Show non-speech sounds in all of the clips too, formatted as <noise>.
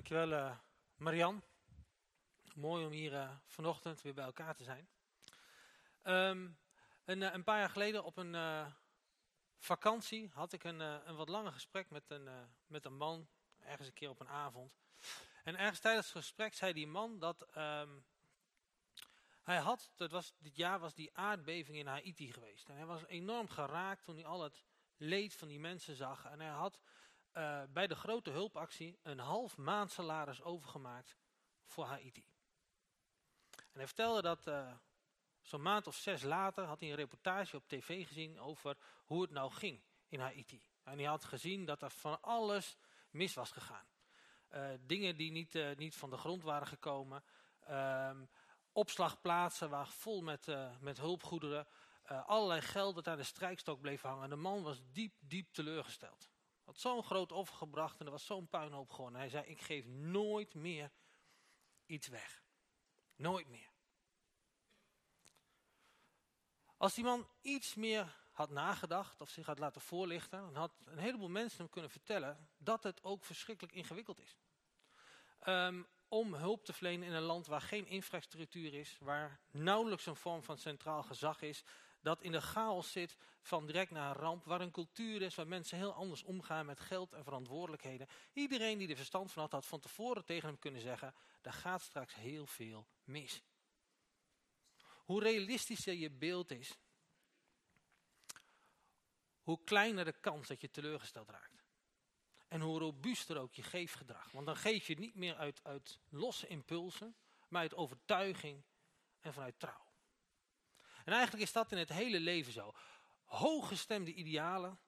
Dankjewel uh, Marian. Mooi om hier uh, vanochtend weer bij elkaar te zijn. Um, een, een, paar jaar geleden op een vakantie had ik een, een wat langer gesprek met een, met een man, ergens een keer op een avond. En ergens tijdens het gesprek zei die man dat um, hij had, dat was, dit jaar was die aardbeving in Haiti geweest. En hij was enorm geraakt toen hij al het leed van die mensen zag. En hij had uh, bij de grote hulpactie een half maand salaris overgemaakt voor Haiti. En hij vertelde dat uh, zo'n maand of zes later had hij een reportage op tv gezien over hoe het nou ging in Haiti. En hij had gezien dat er van alles mis was gegaan. Uh, dingen die niet, niet van de grond waren gekomen. Ehm, opslagplaatsen waar vol met, met hulpgoederen. allerlei geld dat aan de strijkstok bleef hangen. De man was diep, diep teleurgesteld had zo'n groot offer gebracht en er was zo'n puinhoop gewoon. hij zei, ik geef nooit meer iets weg. Nooit meer. Als die man iets meer had nagedacht of zich had laten voorlichten, dan had een heleboel mensen hem kunnen vertellen dat het ook verschrikkelijk ingewikkeld is. Um, om hulp te verlenen in een land waar geen infrastructuur is, waar nauwelijks een vorm van centraal gezag is, dat in de chaos zit van direct naar een ramp, waar een cultuur is, waar mensen heel anders omgaan met geld en verantwoordelijkheden. Iedereen die er verstand van had, had van tevoren tegen hem kunnen zeggen, er gaat straks heel veel mis. Hoe realistischer je beeld is, hoe kleiner de kans dat je teleurgesteld raakt. En hoe robuuster ook je geefgedrag. Want dan geef je niet meer uit, uit losse impulsen, maar uit overtuiging en vanuit trouw. En eigenlijk is dat in het hele leven zo. Hooggestemde idealen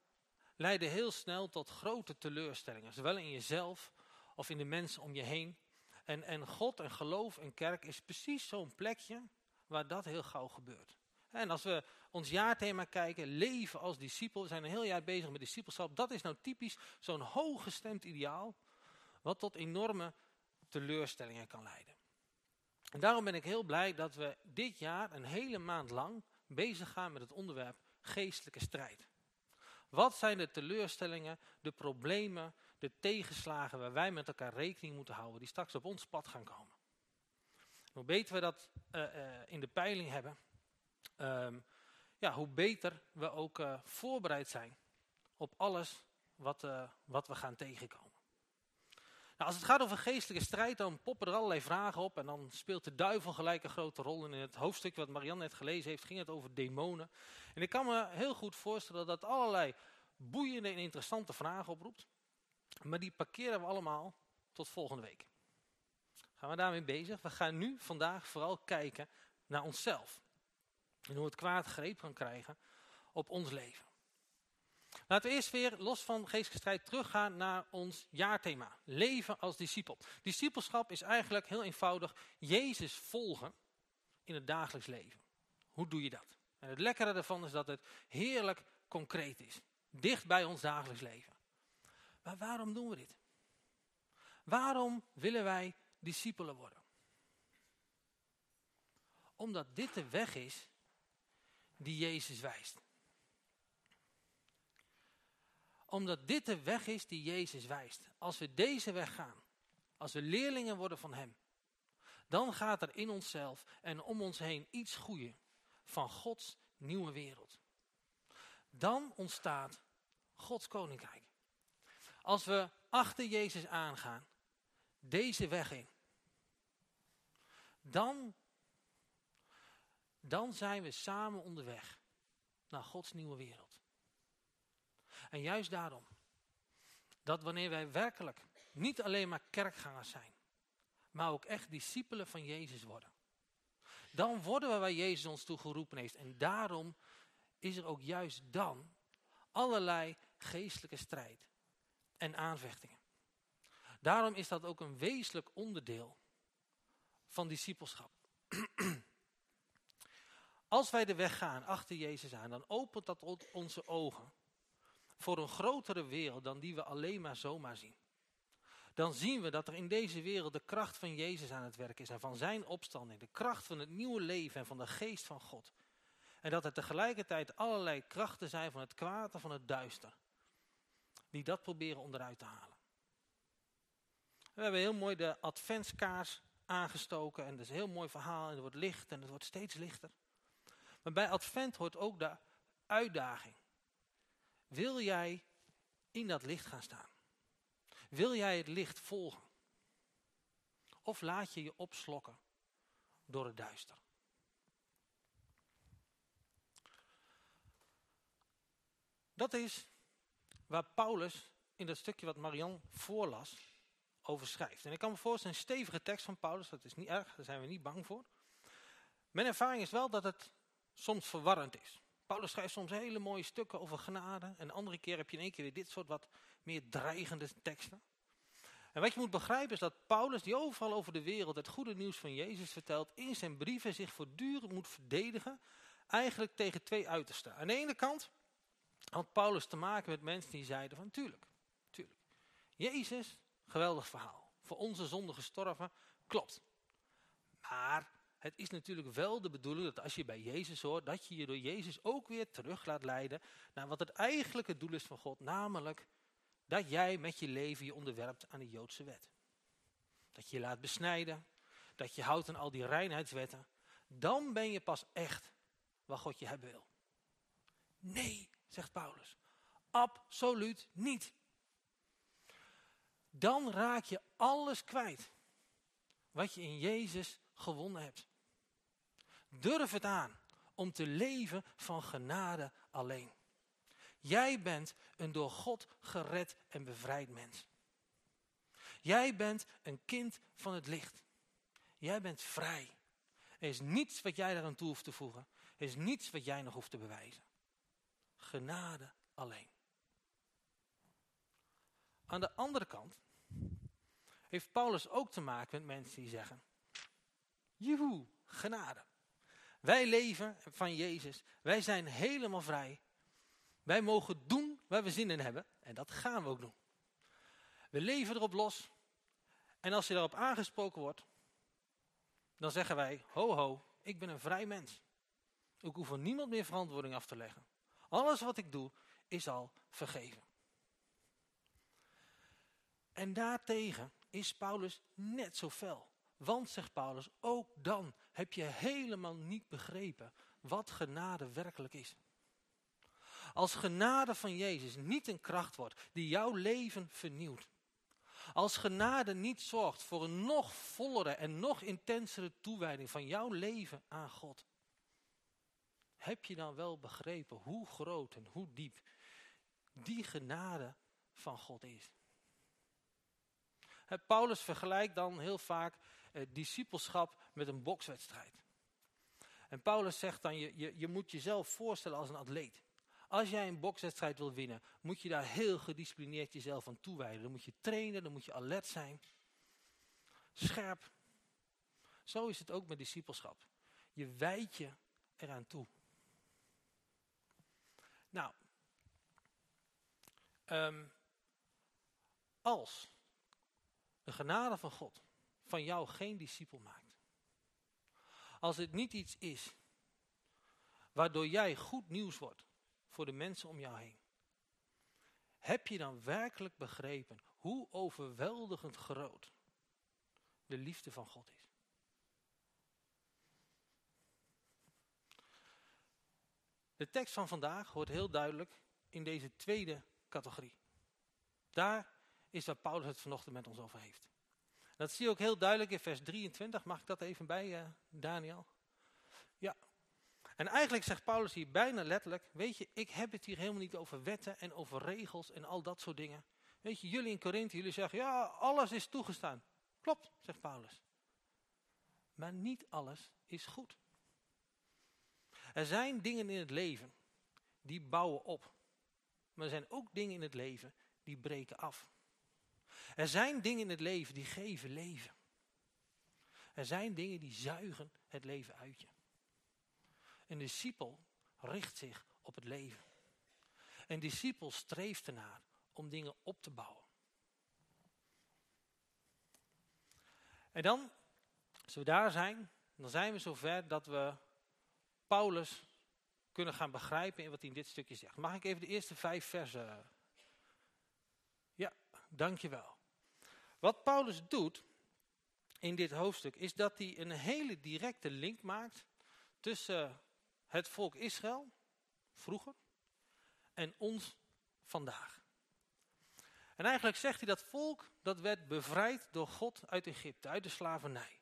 leiden heel snel tot grote teleurstellingen. Zowel in jezelf of in de mensen om je heen. En, en God en geloof en kerk is precies zo'n plekje waar dat heel gauw gebeurt. En als we ons jaarthema kijken, leven als discipel, we zijn een heel jaar bezig met discipelschap. Dat is nou typisch zo'n hooggestemd ideaal, wat tot enorme teleurstellingen kan leiden. En daarom ben ik heel blij dat we dit jaar een hele maand lang bezig gaan met het onderwerp geestelijke strijd. Wat zijn de teleurstellingen, de problemen, de tegenslagen waar wij met elkaar rekening moeten houden, die straks op ons pad gaan komen. Hoe beter we dat uh, uh, in de peiling hebben, um, ja, hoe beter we ook uh, voorbereid zijn op alles wat, wat we gaan tegenkomen. Nou, als het gaat over geestelijke strijd, dan poppen er allerlei vragen op. En dan speelt de duivel gelijk een grote rol. En in het hoofdstuk wat Marianne net gelezen heeft, ging het over demonen. En ik kan me heel goed voorstellen dat dat allerlei boeiende en interessante vragen oproept. Maar die parkeren we allemaal tot volgende week. Gaan we daarmee bezig? We gaan nu vandaag vooral kijken naar onszelf. En hoe het kwaad greep kan krijgen op ons leven. Laten we eerst weer los van geestelijke strijd teruggaan naar ons jaarthema. Leven als discipel. Discipelschap is eigenlijk heel eenvoudig Jezus volgen in het dagelijks leven. Hoe doe je dat? En het lekkere ervan is dat het heerlijk concreet is. Dicht bij ons dagelijks leven. Maar waarom doen we dit? Waarom willen wij discipelen worden? Omdat dit de weg is die Jezus wijst. Omdat dit de weg is die Jezus wijst. Als we deze weg gaan, als we leerlingen worden van hem, dan gaat er in onszelf en om ons heen iets groeien van Gods nieuwe wereld. Dan ontstaat Gods koninkrijk. Als we achter Jezus aangaan, deze weg in, dan, dan zijn we samen onderweg naar Gods nieuwe wereld. En juist daarom, dat wanneer wij werkelijk niet alleen maar kerkgangers zijn, maar ook echt discipelen van Jezus worden. Dan worden we waar Jezus ons toe geroepen heeft. En daarom is er ook juist dan allerlei geestelijke strijd en aanvechtingen. Daarom is dat ook een wezenlijk onderdeel van discipelschap. <clears throat> Als wij de weg gaan achter Jezus aan, dan opent dat onze ogen voor een grotere wereld dan die we alleen maar zomaar zien. Dan zien we dat er in deze wereld de kracht van Jezus aan het werk is en van zijn opstanding. De kracht van het nieuwe leven en van de geest van God. En dat er tegelijkertijd allerlei krachten zijn van het kwaad en van het duister. Die dat proberen onderuit te halen. We hebben heel mooi de adventskaars aangestoken. En dat is een heel mooi verhaal. En het wordt licht en het wordt steeds lichter. Maar bij advent hoort ook de uitdaging. Wil jij in dat licht gaan staan? Wil jij het licht volgen? Of laat je je opslokken door het duister? Dat is waar Paulus in dat stukje wat Marian voorlas over schrijft. En ik kan me voorstellen, een stevige tekst van Paulus, dat is niet erg, daar zijn we niet bang voor. Mijn ervaring is wel dat het soms verwarrend is. Paulus schrijft soms hele mooie stukken over genade. En andere keer heb je in één keer weer dit soort wat meer dreigende teksten. En wat je moet begrijpen is dat Paulus, die overal over de wereld het goede nieuws van Jezus vertelt, in zijn brieven zich voortdurend moet verdedigen, eigenlijk tegen twee uitersten. Aan de ene kant had Paulus te maken met mensen die zeiden van, tuurlijk, tuurlijk, Jezus, geweldig verhaal. Voor onze zonde gestorven, klopt. Maar het is natuurlijk wel de bedoeling dat als je bij Jezus hoort, dat je je door Jezus ook weer terug laat leiden naar wat het eigenlijke doel is van God, namelijk dat jij met je leven je onderwerpt aan de Joodse wet. Dat je je laat besnijden, dat je houdt aan al die reinheidswetten, dan ben je pas echt wat God je hebben wil. Nee, zegt Paulus, absoluut niet. Dan raak je alles kwijt wat je in Jezus gewonnen hebt. Durf het aan om te leven van genade alleen. Jij bent een door God gered en bevrijd mens. Jij bent een kind van het licht. Jij bent vrij. Er is niets wat jij daaraan toe hoeft te voegen. Er is niets wat jij nog hoeft te bewijzen. Genade alleen. Aan de andere kant heeft Paulus ook te maken met mensen die zeggen, joehoe, genade. Wij leven van Jezus. Wij zijn helemaal vrij. Wij mogen doen waar we zin in hebben. En dat gaan we ook doen. We leven erop los. En als je daarop aangesproken wordt, dan zeggen wij, ho ho, ik ben een vrij mens. Ik hoef niemand meer verantwoording af te leggen. Alles wat ik doe, is al vergeven. En daartegen is Paulus net zo fel. Want, zegt Paulus, ook dan heb je helemaal niet begrepen wat genade werkelijk is. Als genade van Jezus niet een kracht wordt die jouw leven vernieuwt. Als genade niet zorgt voor een nog vollere en nog intensere toewijding van jouw leven aan God. Heb je dan wel begrepen hoe groot en hoe diep die genade van God is? Paulus vergelijkt dan heel vaak discipelschap met een bokswedstrijd. En Paulus zegt dan, je, je, je moet jezelf voorstellen als een atleet. Als jij een bokswedstrijd wil winnen, moet je daar heel gedisciplineerd jezelf aan toewijden. Dan moet je trainen, dan moet je alert zijn. Scherp. Zo is het ook met discipelschap. Je wijdt je eraan toe. Nou, um, als de genade van God van jou geen discipel maakt. Als het niet iets is waardoor jij goed nieuws wordt voor de mensen om jou heen. Heb je dan werkelijk begrepen hoe overweldigend groot de liefde van God is? De tekst van vandaag hoort heel duidelijk in deze tweede categorie. Daar is waar Paulus het vanochtend met ons over heeft. Dat zie je ook heel duidelijk in vers 23. Mag ik dat even bij, uh, Daniel? Ja. En eigenlijk zegt Paulus hier bijna letterlijk, weet je, ik heb het hier helemaal niet over wetten en over regels en al dat soort dingen. Weet je, jullie in Korinthe, jullie zeggen, ja, alles is toegestaan. Klopt, zegt Paulus. Maar niet alles is goed. Er zijn dingen in het leven die bouwen op. Maar er zijn ook dingen in het leven die breken af. Er zijn dingen in het leven die geven leven. Er zijn dingen die zuigen het leven uit je. Een discipel richt zich op het leven. Een discipel streeft ernaar om dingen op te bouwen. En dan, als we daar zijn, dan zijn we zover dat we Paulus kunnen gaan begrijpen in wat hij in dit stukje zegt. Mag ik even de eerste vijf versen? Ja, dankjewel. Wat Paulus doet in dit hoofdstuk is dat hij een hele directe link maakt tussen het volk Israël, vroeger, en ons vandaag. En eigenlijk zegt hij dat volk, dat werd bevrijd door God uit Egypte, uit de slavernij.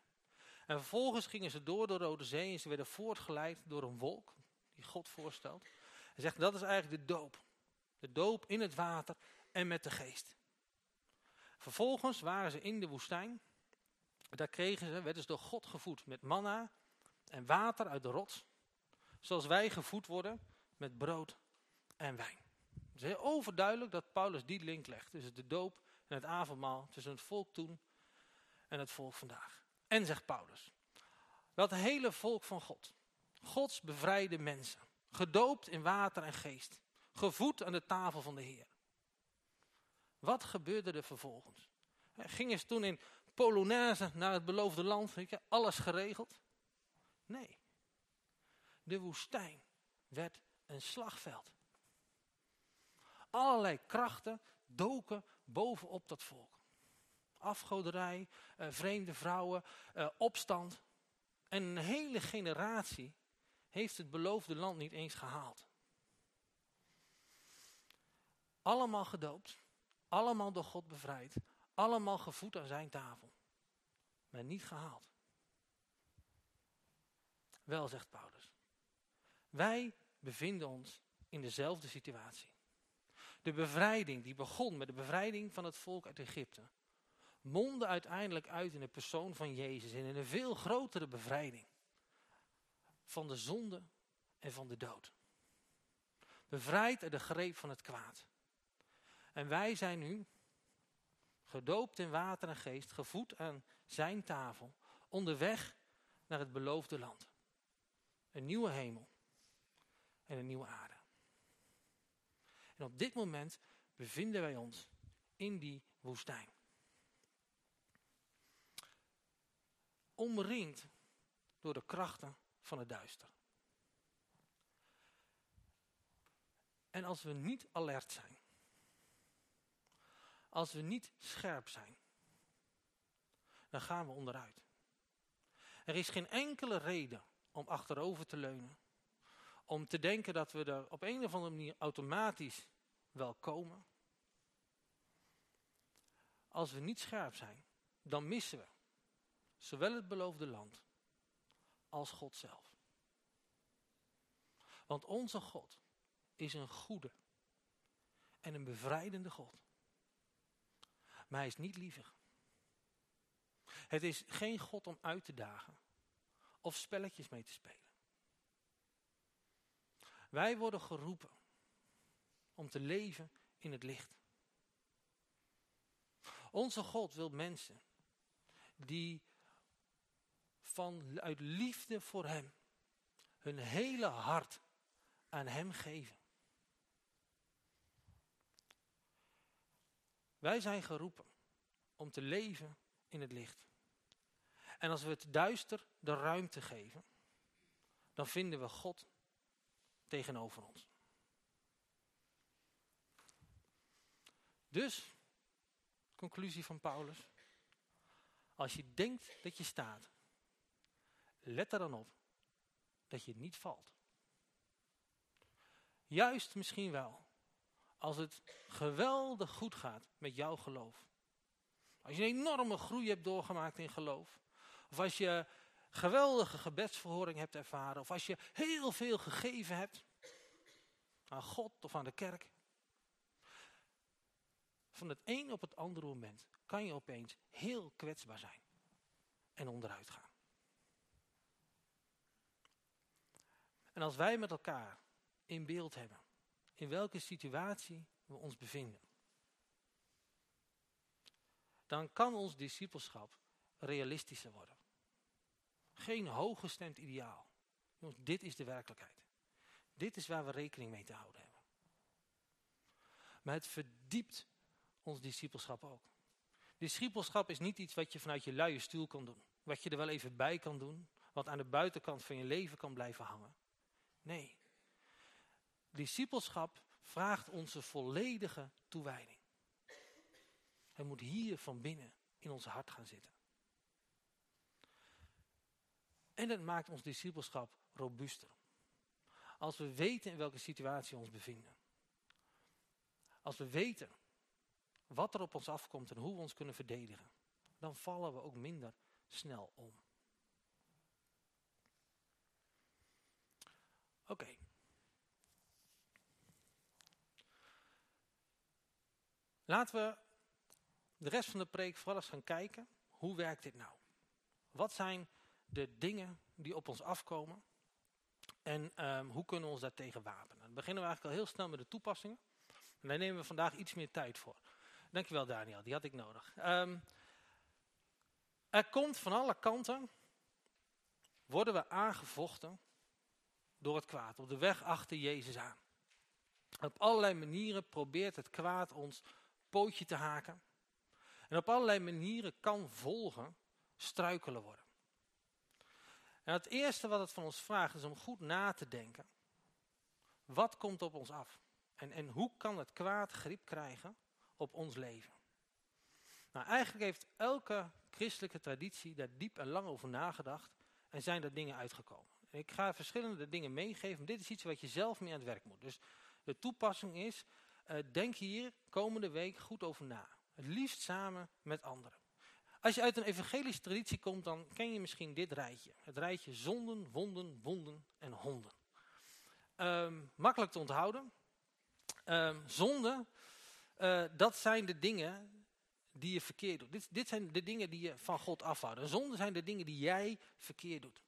En vervolgens gingen ze door de Rode Zee en ze werden voortgeleid door een wolk, die God voorstelt. Hij zegt dat is eigenlijk de doop. De doop in het water en met de geest. Vervolgens waren ze in de woestijn. Daar kregen ze, werden ze door God gevoed met manna en water uit de rots. Zoals wij gevoed worden met brood en wijn. Het is heel overduidelijk dat Paulus die link legt tussen de doop en het avondmaal. Tussen het volk toen en het volk vandaag. En zegt Paulus, dat hele volk van God, Gods bevrijde mensen, gedoopt in water en geest, gevoed aan de tafel van de Heer. Wat gebeurde er vervolgens? Gingen ze toen in Polonaise naar het beloofde land, alles geregeld? Nee. De woestijn werd een slagveld. Allerlei krachten doken bovenop dat volk. Afgoderij, eh, vreemde vrouwen, eh, opstand. En een hele generatie heeft het beloofde land niet eens gehaald. Allemaal gedoopt, allemaal door God bevrijd, allemaal gevoed aan zijn tafel. Maar niet gehaald. Wel, zegt Paulus. Wij bevinden ons in dezelfde situatie. De bevrijding die begon met de bevrijding van het volk uit Egypte, mondde uiteindelijk uit in de persoon van Jezus en in een veel grotere bevrijding van de zonde en van de dood. Bevrijd uit de greep van het kwaad. En wij zijn nu gedoopt in water en geest, gevoed aan zijn tafel, onderweg naar het beloofde land. Een nieuwe hemel en een nieuwe aarde. En op dit moment bevinden wij ons in die woestijn. Omringd door de krachten van het duister. En als we niet alert zijn, als we niet scherp zijn, dan gaan we onderuit. Er is geen enkele reden om achterover te leunen. Om te denken dat we er op een of andere manier automatisch wel komen. Als we niet scherp zijn, dan missen we zowel het beloofde land als God zelf. Want onze God is een goede en een bevrijdende God. Maar hij is niet lievig. Het is geen God om uit te dagen of spelletjes mee te spelen. Wij worden geroepen om te leven in het licht. Onze God wil mensen die vanuit liefde voor Hem hun hele hart aan Hem geven. Wij zijn geroepen om te leven in het licht. En als we het duister de ruimte geven, dan vinden we God tegenover ons. Dus, conclusie van Paulus. Als je denkt dat je staat, let er dan op dat je niet valt. Juist misschien wel, als het geweldig goed gaat met jouw geloof. Als je een enorme groei hebt doorgemaakt in geloof. Of als je geweldige gebedsverhoring hebt ervaren. Of als je heel veel gegeven hebt aan God of aan de kerk. Van het een op het andere moment kan je opeens heel kwetsbaar zijn. En onderuit gaan. En als wij met elkaar in beeld hebben in welke situatie we ons bevinden, dan kan ons discipelschap realistischer worden. Geen hooggestemd ideaal. Jongens, dit is de werkelijkheid. Dit is waar we rekening mee te houden hebben. Maar het verdiept ons discipelschap ook. Discipelschap is niet iets wat je vanuit je luie stoel kan doen. Wat je er wel even bij kan doen. Wat aan de buitenkant van je leven kan blijven hangen. Nee. Discipelschap vraagt onze volledige toewijding. Het moet hier van binnen in ons hart gaan zitten. En het maakt ons discipelschap robuuster. Als we weten in welke situatie we ons bevinden. Als we weten wat er op ons afkomt en hoe we ons kunnen verdedigen. Dan vallen we ook minder snel om. Oké. Laten we de rest van de preek vooral eens gaan kijken. Hoe werkt dit nou? Wat zijn de dingen die op ons afkomen? En ehm, hoe kunnen we ons daartegen wapenen? Dan beginnen we eigenlijk al heel snel met de toepassingen. En daar nemen we vandaag iets meer tijd voor. Dankjewel Daniel, die had ik nodig. Ehm, er komt van alle kanten, worden we aangevochten door het kwaad. Op de weg achter Jezus aan. Op allerlei manieren probeert het kwaad ons pootje te haken. En op allerlei manieren kan volgen struikelen worden. En het eerste wat het van ons vraagt is om goed na te denken. Wat komt op ons af? En, en hoe kan het kwaad grip krijgen op ons leven? Nou, eigenlijk heeft elke christelijke traditie daar diep en lang over nagedacht en zijn er dingen uitgekomen. Ik ga verschillende dingen meegeven. Dit is iets wat je zelf mee aan het werk moet. Dus de toepassing is, denk hier komende week goed over na. Het liefst samen met anderen. Als je uit een evangelische traditie komt, dan ken je misschien dit rijtje. Het rijtje zonden, wonden, wonden en honden. Um, makkelijk te onthouden. Um, zonde, uh, dat zijn de dingen die je verkeerd doet. Dit, dit, zijn de dingen die je van God afhouden. Zonde zijn de dingen die jij verkeerd doet.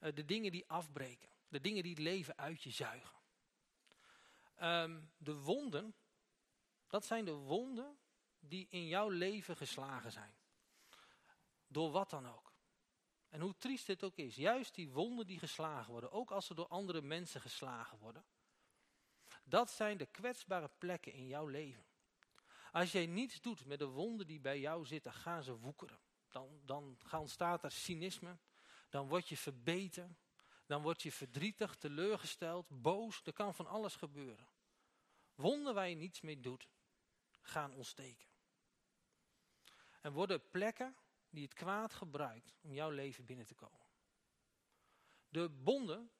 Uh, de dingen die afbreken. De dingen die het leven uit je zuigen. Um, de wonden, dat zijn de wonden die in jouw leven geslagen zijn. Door wat dan ook. En hoe triest dit ook is, juist die wonden die geslagen worden, ook als ze door andere mensen geslagen worden, dat zijn de kwetsbare plekken in jouw leven. Als jij niets doet met de wonden die bij jou zitten, gaan ze woekeren. Dan, dan ontstaat er cynisme, dan word je verbeten, dan word je verdrietig, teleurgesteld, boos. Er kan van alles gebeuren. Wonden waar je niets mee doet, gaan ontsteken. En worden plekken die het kwaad gebruikt om jouw leven binnen te komen. De bonden,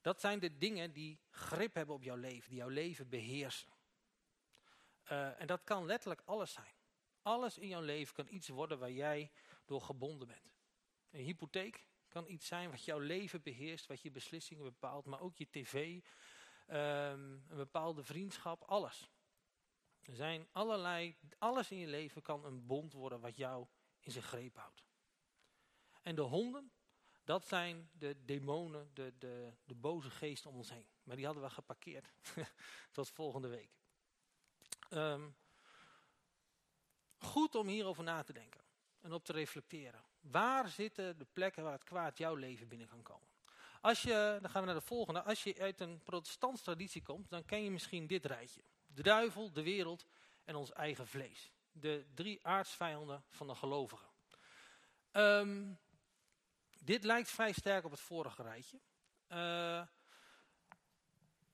dat zijn de dingen die grip hebben op jouw leven, die jouw leven beheersen. Uh, en dat kan letterlijk alles zijn. Alles in jouw leven kan iets worden waar jij door gebonden bent. Een hypotheek kan iets zijn wat jouw leven beheerst, wat je beslissingen bepaalt, maar ook je tv, um, een bepaalde vriendschap, alles. Er zijn allerlei, alles in je leven kan een bond worden wat jou in zijn greep houdt. En de honden, dat zijn de demonen, de, de, de boze geesten om ons heen. Maar die hadden we geparkeerd <laughs> tot volgende week. Um, goed om hierover na te denken en op te reflecteren. Waar zitten de plekken waar het kwaad jouw leven binnen kan komen? Als je, dan gaan we naar de volgende. Als je uit een protestants traditie komt, dan ken je misschien dit rijtje. De duivel, de wereld en ons eigen vlees. De drie aardsvijanden van de gelovigen. Um, dit lijkt vrij sterk op het vorige rijtje. Uh,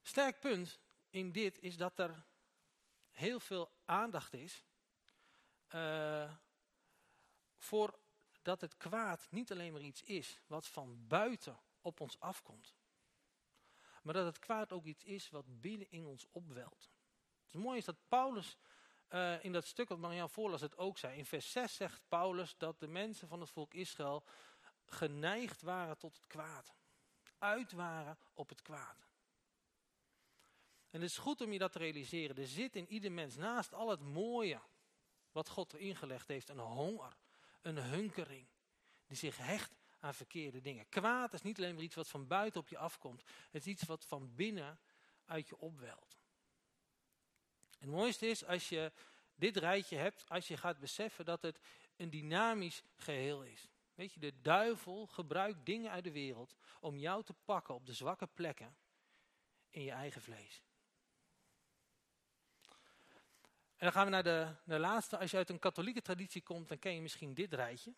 sterk punt in dit is dat er heel veel aandacht is uh, voor dat het kwaad niet alleen maar iets is wat van buiten op ons afkomt. Maar dat het kwaad ook iets is wat binnen in ons opwelt. Het mooie is dat Paulus uh, in dat stuk wat Marianne voorlas het ook zei. In vers 6 zegt Paulus dat de mensen van het volk Israël geneigd waren tot het kwaad. Uit waren op het kwaad. En het is goed om je dat te realiseren. Er zit in ieder mens naast al het mooie wat God erin gelegd heeft een honger, een hunkering. Die zich hecht aan verkeerde dingen. Kwaad is niet alleen maar iets wat van buiten op je afkomt. Het is iets wat van binnen uit je opwelt. En het mooiste is als je dit rijtje hebt, als je gaat beseffen dat het een dynamisch geheel is. Weet je, de duivel gebruikt dingen uit de wereld om jou te pakken op de zwakke plekken in je eigen vlees. En dan gaan we naar de, de laatste. Als je uit een katholieke traditie komt, dan ken je misschien dit rijtje.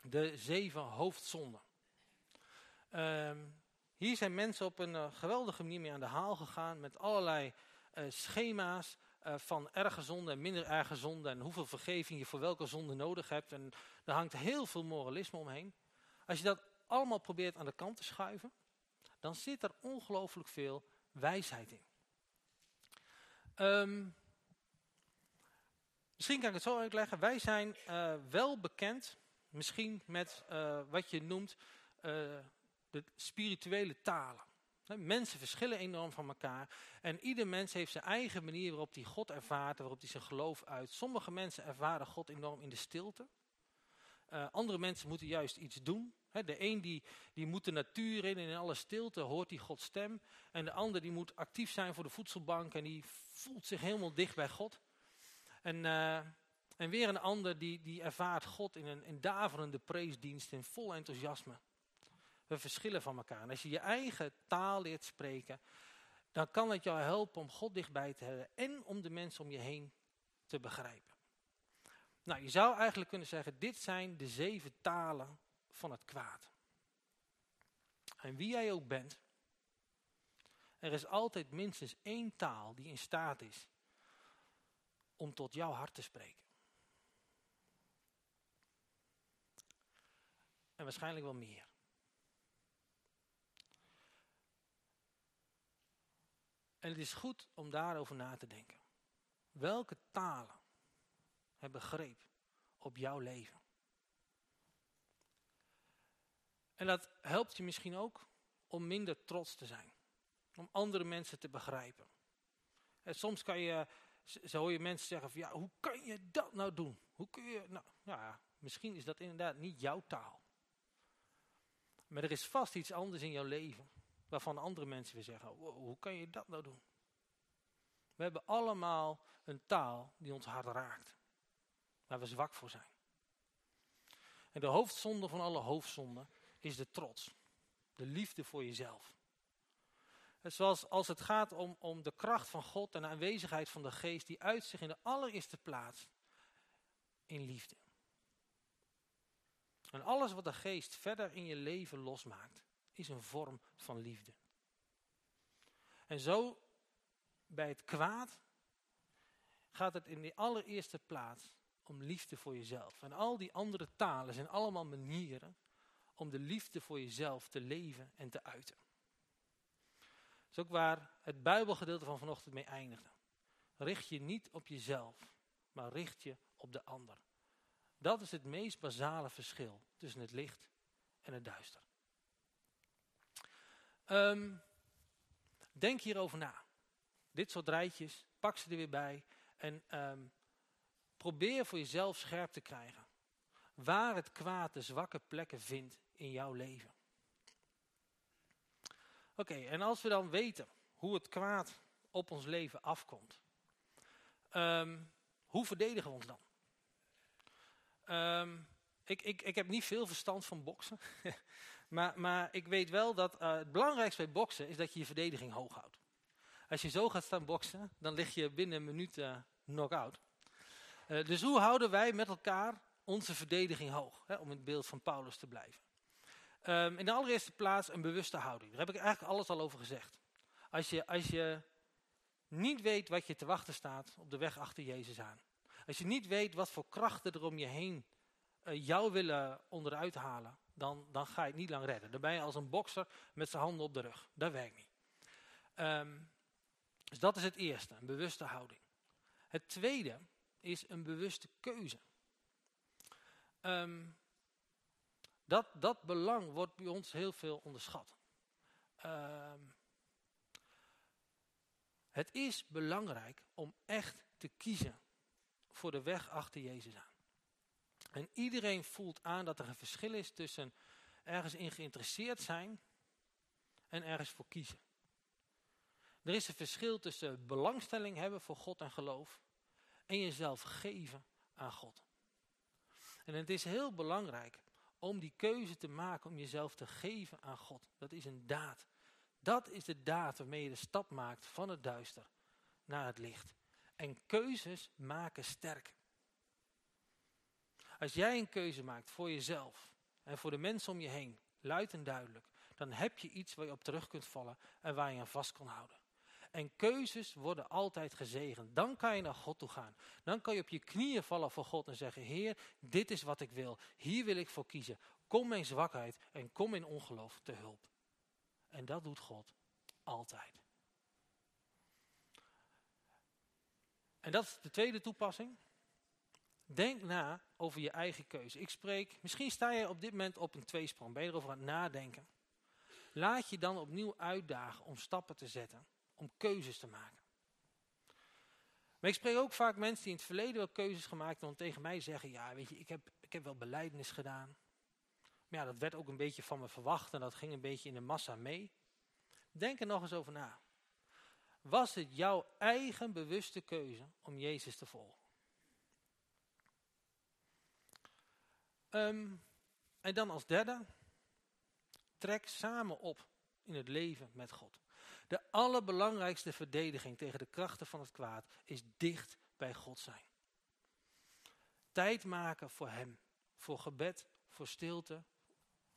De zeven hoofdzonden. Um, hier zijn mensen op een uh, geweldige manier mee aan de haal gegaan met allerlei uh, schema's, eh, van erge zonde en minder erge zonde en hoeveel vergeving je voor welke zonde nodig hebt. En er hangt heel veel moralisme omheen. Als je dat allemaal probeert aan de kant te schuiven, dan zit er ongelooflijk veel wijsheid in. Um, misschien kan ik het zo uitleggen. Wij zijn uh, wel bekend, misschien met uh, wat je noemt uh, de spirituele talen. Mensen verschillen enorm van elkaar. En ieder mens heeft zijn eigen manier waarop hij God ervaart, waarop hij zijn geloof uit. Sommige mensen ervaren God enorm in de stilte. Andere mensen moeten juist iets doen. de een die, die moet de natuur in en in alle stilte hoort hij Gods stem. En de ander die moet actief zijn voor de voedselbank en die voelt zich helemaal dicht bij God. En, uh, en weer een ander die, die ervaart God in een in daverende preesdienst in vol enthousiasme. We verschillen van elkaar. En als je je eigen taal leert spreken, dan kan het jou helpen om God dichtbij te hebben en om de mensen om je heen te begrijpen. Nou, je zou eigenlijk kunnen zeggen, dit zijn de zeven talen van het kwaad. En wie jij ook bent, er is altijd minstens één taal die in staat is om tot jouw hart te spreken. En waarschijnlijk wel meer. En het is goed om daarover na te denken. Welke talen hebben greep op jouw leven? En dat helpt je misschien ook om minder trots te zijn. Om andere mensen te begrijpen. En soms kan je, zo hoor je mensen zeggen van ja, hoe kan je dat nou doen? Hoe kun je, nou ja, misschien is dat inderdaad niet jouw taal. Maar er is vast iets anders in jouw leven waarvan andere mensen weer zeggen, hoe kan je dat nou doen? We hebben allemaal een taal die ons hart raakt, waar we zwak voor zijn. En de hoofdzonde van alle hoofdzonden is de trots, de liefde voor jezelf. Zoals als het gaat om, om de kracht van God en de aanwezigheid van de geest, die uit zich in de allereerste plaats in liefde. En alles wat de geest verder in je leven losmaakt, is een vorm van liefde. En zo bij het kwaad gaat het in de allereerste plaats om liefde voor jezelf. En al die andere talen zijn allemaal manieren om de liefde voor jezelf te leven en te uiten. Is ook waar het Bijbelgedeelte van vanochtend mee eindigde. Richt je niet op jezelf, maar richt je op de ander. Dat is het meest basale verschil tussen het licht en het duister. Um, denk hierover na. Dit soort rijtjes, pak ze er weer bij en um, probeer voor jezelf scherp te krijgen. Waar het kwaad de zwakke plekken vindt in jouw leven. Oké, en als we dan weten hoe het kwaad op ons leven afkomt. Um, hoe verdedigen we ons dan? Um, ik, ik, ik heb niet veel verstand van boksen. <laughs> maar, maar ik weet wel dat uh, het belangrijkste bij boksen is dat je je verdediging hoog houdt. Als je zo gaat staan boksen, dan lig je binnen een minuut uh, knock-out. Uh, dus hoe houden wij met elkaar onze verdediging hoog? Hè, om in het beeld van Paulus te blijven. Um, in de allereerste plaats een bewuste houding. Daar heb ik eigenlijk alles al over gezegd. Als je, als je niet weet wat je te wachten staat op de weg achter Jezus aan. Als je niet weet wat voor krachten er om je heen uh, jou willen onderuit halen. Dan, dan ga je het niet lang redden. Dan ben je als een bokser met zijn handen op de rug. Dat werkt niet. Um, dus dat is het eerste, een bewuste houding. Het tweede is een bewuste keuze. Um, dat, dat belang wordt bij ons heel veel onderschat. Um, het is belangrijk om echt te kiezen voor de weg achter Jezus aan. En iedereen voelt aan dat er een verschil is tussen ergens in geïnteresseerd zijn en ergens voor kiezen. Er is een verschil tussen belangstelling hebben voor God en geloof en jezelf geven aan God. En het is heel belangrijk om die keuze te maken om jezelf te geven aan God. Dat is een daad. Dat is de daad waarmee je de stap maakt van het duister naar het licht. En keuzes maken sterk. Als jij een keuze maakt voor jezelf en voor de mensen om je heen, luid en duidelijk, dan heb je iets waar je op terug kunt vallen en waar je aan vast kan houden. En keuzes worden altijd gezegend. Dan kan je naar God toe gaan. Dan kan je op je knieën vallen voor God en zeggen, Heer, dit is wat ik wil. Hier wil ik voor kiezen. Kom mijn zwakheid en kom mijn ongeloof te hulp. En dat doet God altijd. En dat is de tweede toepassing. Denk na over je eigen keuze. Ik spreek, misschien sta je op dit moment op een tweesprong. Ben je erover aan het nadenken. Laat je dan opnieuw uitdagen om stappen te zetten. Om keuzes te maken. Maar ik spreek ook vaak mensen die in het verleden wel keuzes gemaakt hebben. tegen mij zeggen, ja weet je, ik heb, ik heb wel beleidnis gedaan. Maar ja, dat werd ook een beetje van me verwacht. En dat ging een beetje in de massa mee. Denk er nog eens over na. Was het jouw eigen bewuste keuze om Jezus te volgen? Um, en dan als derde, trek samen op in het leven met God. De allerbelangrijkste verdediging tegen de krachten van het kwaad is dicht bij God zijn. Tijd maken voor Hem, voor gebed, voor stilte,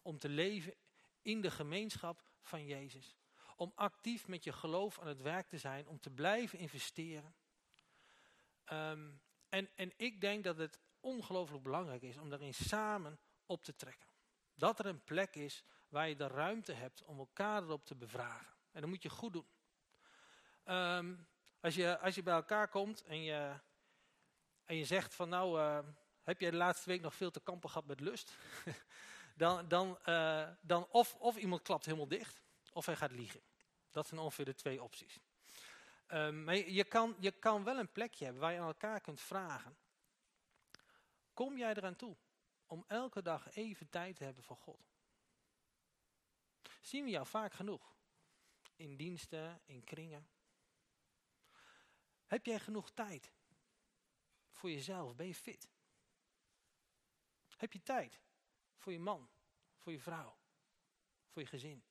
om te leven in de gemeenschap van Jezus. Om actief met je geloof aan het werk te zijn, om te blijven investeren. Um, en, en ik denk dat het ongelooflijk belangrijk is om daarin samen op te trekken. Dat er een plek is waar je de ruimte hebt om elkaar erop te bevragen. En dat moet je goed doen. Ehm, als, je, als je bij elkaar komt en je, en je zegt van nou, uh, heb jij de laatste week nog veel te kampen gehad met lust? <laughs> dan, dan, uh, dan of, of iemand klapt helemaal dicht, of hij gaat liegen. Dat zijn ongeveer de twee opties. Um, maar je, je, kan, je kan wel een plekje hebben waar je aan elkaar kunt vragen. Kom jij eraan toe om elke dag even tijd te hebben voor God? Zien we jou vaak genoeg? In diensten, in kringen. Heb jij genoeg tijd voor jezelf? Ben je fit? Heb je tijd voor je man, voor je vrouw, voor je gezin?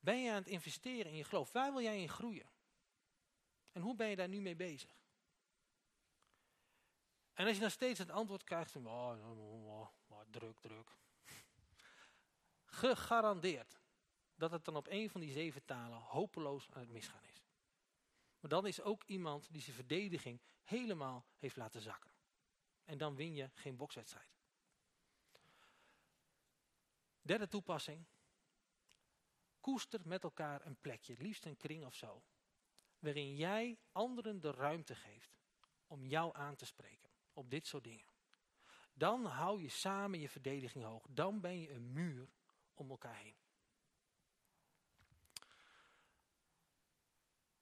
Ben je aan het investeren in je geloof? Waar wil jij in groeien? En hoe ben je daar nu mee bezig? En als je dan steeds het antwoord krijgt van, oh, oh, oh, druk, druk. <laughs> Gegarandeerd dat het dan op een van die zeven talen hopeloos aan het misgaan is. Maar dan is ook iemand die zijn verdediging helemaal heeft laten zakken. En dan win je geen bokswedstrijd. Derde toepassing. Koester met elkaar een plekje, liefst een kring of zo. Waarin jij anderen de ruimte geeft om jou aan te spreken op dit soort dingen. Dan hou je samen je verdediging hoog. Dan ben je een muur om elkaar heen.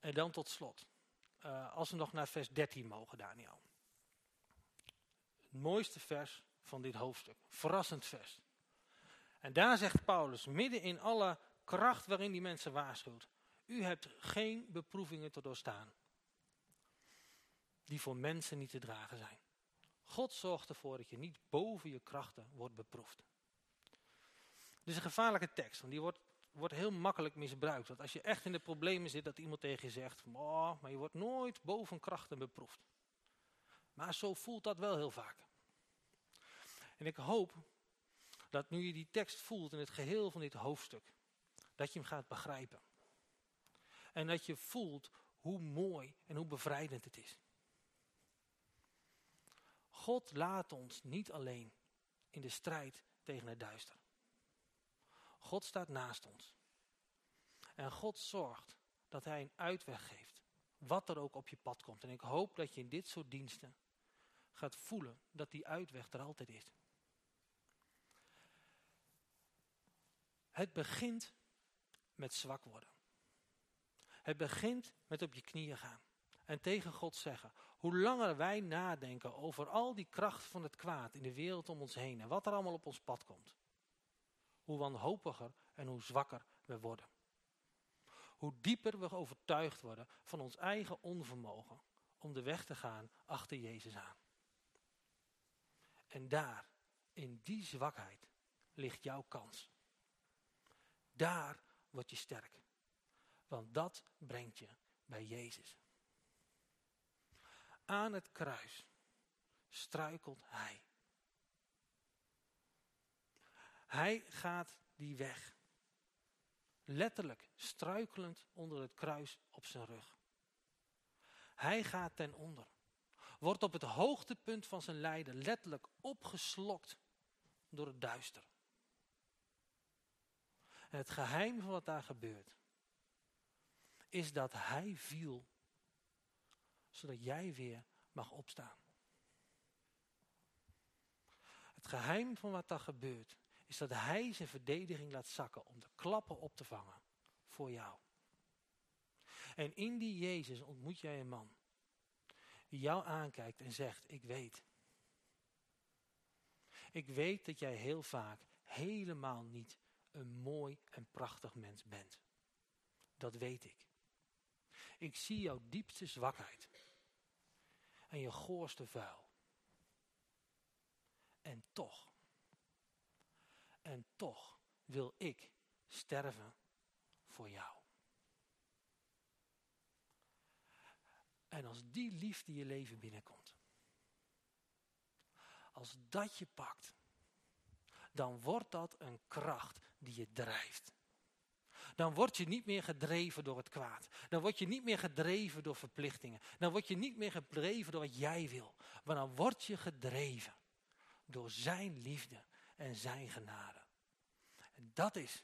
En dan tot slot. Uh, als we nog naar vers 13 mogen, Daniel. Het mooiste vers van dit hoofdstuk. Verrassend vers. En daar zegt Paulus, midden in alle kracht waarin die mensen waarschuwt. U hebt geen beproevingen te doorstaan. Die voor mensen niet te dragen zijn. God zorgt ervoor dat je niet boven je krachten wordt beproefd. Dit is een gevaarlijke tekst, want die wordt, wordt heel makkelijk misbruikt. Want als je echt in de problemen zit, dat iemand tegen je zegt, oh, maar je wordt nooit boven krachten beproefd. Maar zo voelt dat wel heel vaak. En ik hoop dat nu je die tekst voelt in het geheel van dit hoofdstuk, dat je hem gaat begrijpen. En dat je voelt hoe mooi en hoe bevrijdend het is. God laat ons niet alleen in de strijd tegen het duister. God staat naast ons. En God zorgt dat hij een uitweg geeft. Wat er ook op je pad komt. En ik hoop dat je in dit soort diensten gaat voelen dat die uitweg er altijd is. Het begint met zwak worden. Het begint met op je knieën gaan. En tegen God zeggen, hoe langer wij nadenken over al die kracht van het kwaad in de wereld om ons heen en wat er allemaal op ons pad komt, hoe wanhopiger en hoe zwakker we worden. Hoe dieper we overtuigd worden van ons eigen onvermogen om de weg te gaan achter Jezus aan. En daar, in die zwakheid, ligt jouw kans. Daar word je sterk. Want dat brengt je bij Jezus. Aan het kruis struikelt hij. Hij gaat die weg. letterlijk struikelend onder het kruis op zijn rug. Hij gaat ten onder. Wordt op het hoogtepunt van zijn lijden letterlijk opgeslokt door het duister. En het geheim van wat daar gebeurt, is dat hij viel, zodat jij weer mag opstaan. Het geheim van wat daar gebeurt, is dat hij zijn verdediging laat zakken om de klappen op te vangen voor jou. En in die Jezus ontmoet jij een man die jou aankijkt en zegt, ik weet. Ik weet dat jij heel vaak helemaal niet een mooi en prachtig mens bent. Dat weet ik. Ik zie jouw diepste zwakheid en je goorste vuil. En toch, en toch wil ik sterven voor jou. En als die liefde je leven binnenkomt, als dat je pakt, dan wordt dat een kracht die je drijft. Dan word je niet meer gedreven door het kwaad. Dan word je niet meer gedreven door verplichtingen. Dan word je niet meer gedreven door wat jij wil. Maar dan word je gedreven door zijn liefde en zijn genade. En dat is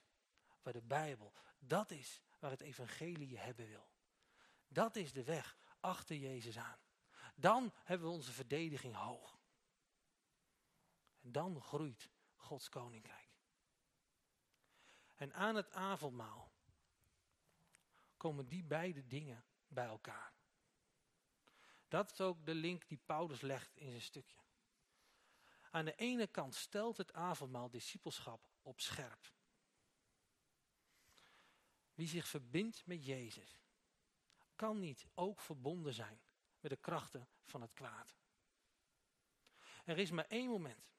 waar de Bijbel, dat is waar het evangelie je hebben wil. Dat is de weg achter Jezus aan. Dan hebben we onze verdediging hoog. En dan groeit Gods koninkrijk. En aan het avondmaal komen die beide dingen bij elkaar. Dat is ook de link die Paulus legt in zijn stukje. Aan de ene kant stelt het avondmaal discipelschap op scherp. Wie zich verbindt met Jezus, kan niet ook verbonden zijn met de krachten van het kwaad. Er is maar één moment.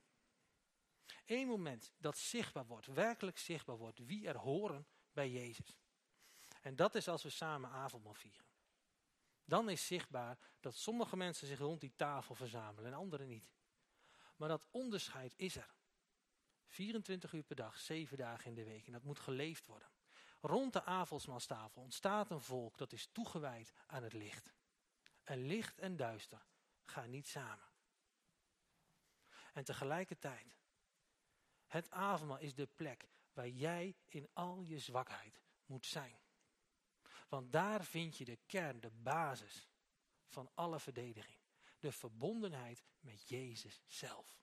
Eén moment dat zichtbaar wordt, werkelijk zichtbaar wordt, wie er horen bij Jezus. En dat is als we samen avondmaal vieren. Dan is zichtbaar dat sommige mensen zich rond die tafel verzamelen en anderen niet. Maar dat onderscheid is er. 24 uur per dag, 7 dagen in de week. En dat moet geleefd worden. Rond de avondmaalstafel ontstaat een volk dat is toegewijd aan het licht. En licht en duister gaan niet samen. En tegelijkertijd, het avondmaal is de plek waar jij in al je zwakheid moet zijn. Want daar vind je de kern, de basis van alle verdediging. De verbondenheid met Jezus zelf.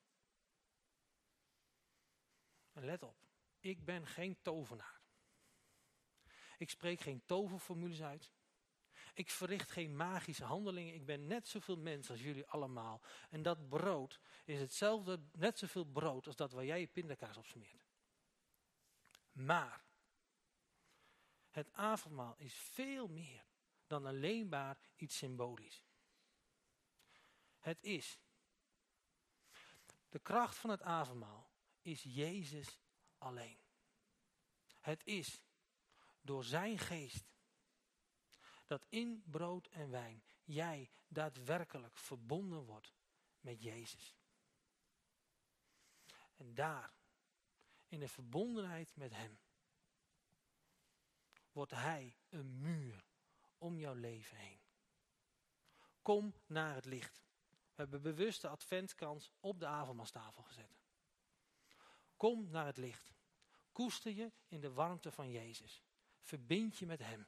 En let op, ik ben geen tovenaar. Ik spreek geen toverformules uit. Ik verricht geen magische handelingen. Ik ben net zoveel mens als jullie allemaal. En dat brood is hetzelfde, net zoveel brood als dat waar jij je pindakaas op smeert. Maar het avondmaal is veel meer dan alleen maar iets symbolisch. Het is. De kracht van het avondmaal is Jezus alleen. Het is door zijn geest dat in brood en wijn jij daadwerkelijk verbonden wordt met Jezus. En daar, in de verbondenheid met Hem, wordt Hij een muur om jouw leven heen. Kom naar het licht. Hebben bewust de adventkans op de avondmaalstafel gezet. Kom naar het licht. Koester je in de warmte van Jezus. Verbind je met Hem.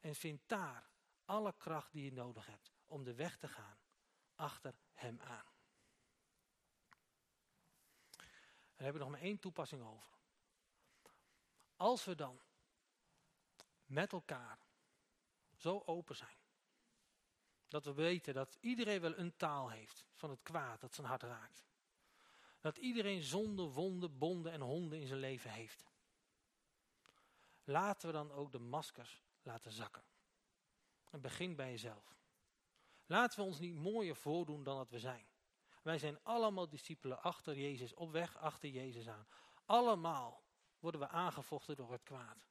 En vind daar alle kracht die je nodig hebt om de weg te gaan achter Hem aan. Daar heb ik nog maar één toepassing over. Als we dan met elkaar zo open zijn. Dat we weten dat iedereen wel een taal heeft van het kwaad dat zijn hart raakt. Dat iedereen zonde, wonden, bonden en honden in zijn leven heeft. Laten we dan ook de maskers laten zakken. En begin bij jezelf. Laten we ons niet mooier voordoen dan dat we zijn. Wij zijn allemaal discipelen achter Jezus, op weg achter Jezus aan. Allemaal worden we aangevochten door het kwaad.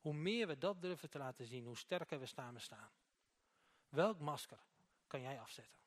Hoe meer we dat durven te laten zien, hoe sterker we samen staan. Welk masker kan jij afzetten?